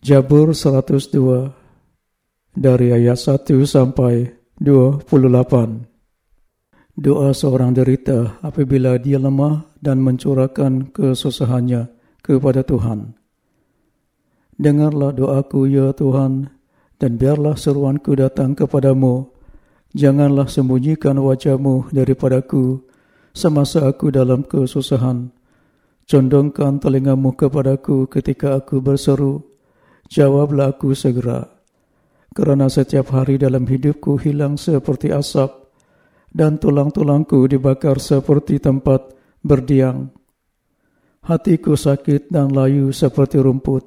Jabur 102 dari ayat 1 sampai 28. Doa seorang derita apabila dia lemah dan mencurahkan kesusahannya kepada Tuhan. Dengarlah doaku ya Tuhan dan biarlah seruanku datang kepadamu. Janganlah sembunyikan wajahmu daripadaku semasa aku dalam kesusahan. Condongkan telingamu kepadaku ketika aku berseru Jawablah aku segera. Kerana setiap hari dalam hidupku hilang seperti asap dan tulang-tulangku dibakar seperti tempat berdiang. Hatiku sakit dan layu seperti rumput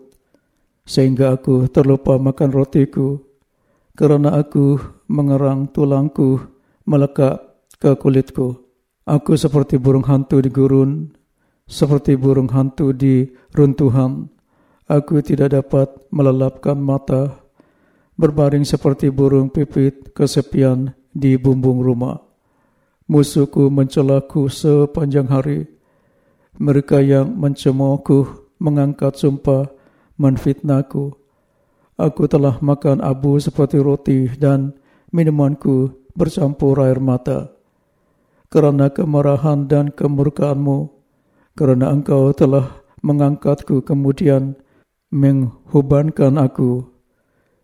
sehingga aku terlupa makan rotiku kerana aku mengerang tulangku melekat ke kulitku. Aku seperti burung hantu di gurun, seperti burung hantu di runtuhan. Aku tidak dapat melelapkan mata, berbaring seperti burung pipit kesepian di bumbung rumah. Musuhku mencelaku sepanjang hari. Mereka yang mencemoohku mengangkat sumpah menfitnahku. Aku telah makan abu seperti roti dan minumanku bercampur air mata. Kerana kemarahan dan kemurkaanmu, kerana engkau telah mengangkatku kemudian menghubankan aku.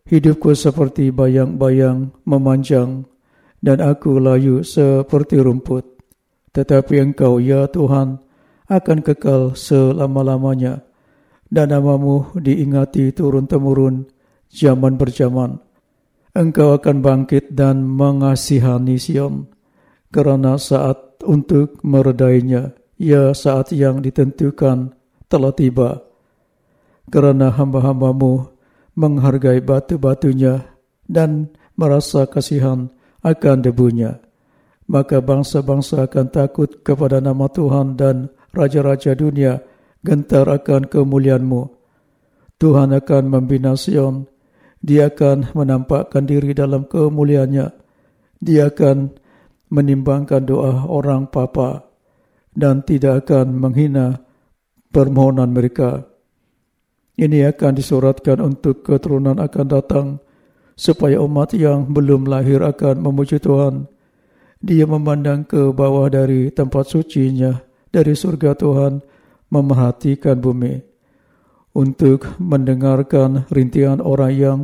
Hidupku seperti bayang-bayang memanjang dan aku layu seperti rumput. Tetapi engkau, ya Tuhan, akan kekal selama-lamanya dan namamu diingati turun-temurun zaman berjaman. Engkau akan bangkit dan mengasihani Sion kerana saat untuk meredainya, ya saat yang ditentukan telah tiba kerana hamba-hambamu menghargai batu-batunya dan merasa kasihan akan debunya. Maka bangsa-bangsa akan takut kepada nama Tuhan dan raja-raja dunia gentar akan kemuliaanmu. Tuhan akan membina Sion. Dia akan menampakkan diri dalam kemuliaannya. Dia akan menimbangkan doa orang papa dan tidak akan menghina permohonan mereka. Ini akan disuratkan untuk keturunan akan datang supaya umat yang belum lahir akan memuji Tuhan. Dia memandang ke bawah dari tempat sucinya dari surga Tuhan memerhatikan bumi untuk mendengarkan rintihan orang yang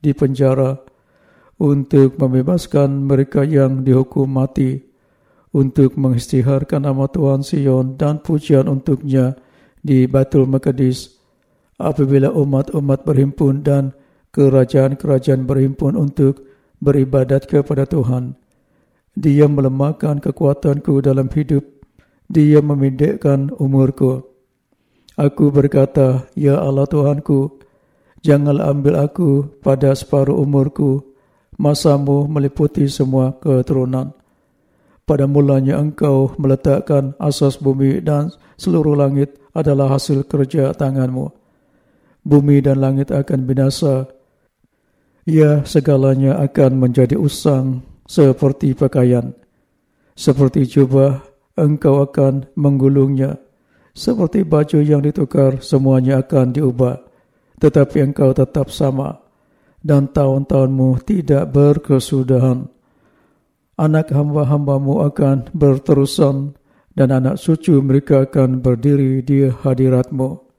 dipenjara untuk membebaskan mereka yang dihukum mati untuk mengistiharkan nama Tuhan Sion dan pujian untuknya di Batul Maqdis apabila umat-umat berhimpun dan kerajaan-kerajaan berhimpun untuk beribadat kepada Tuhan. Dia melemahkan kekuatanku dalam hidup. Dia memindekkan umurku. Aku berkata, Ya Allah Tuhanku, janganlah ambil aku pada separuh umurku. Masamu meliputi semua keturunan. Pada mulanya engkau meletakkan asas bumi dan seluruh langit adalah hasil kerja tanganmu bumi dan langit akan binasa. Ya, segalanya akan menjadi usang seperti pakaian. Seperti jubah, engkau akan menggulungnya. Seperti baju yang ditukar, semuanya akan diubah. Tetapi engkau tetap sama. Dan tahun-tahunmu tidak berkesudahan. Anak hamba-hambamu akan berterusan dan anak cucu mereka akan berdiri di hadiratmu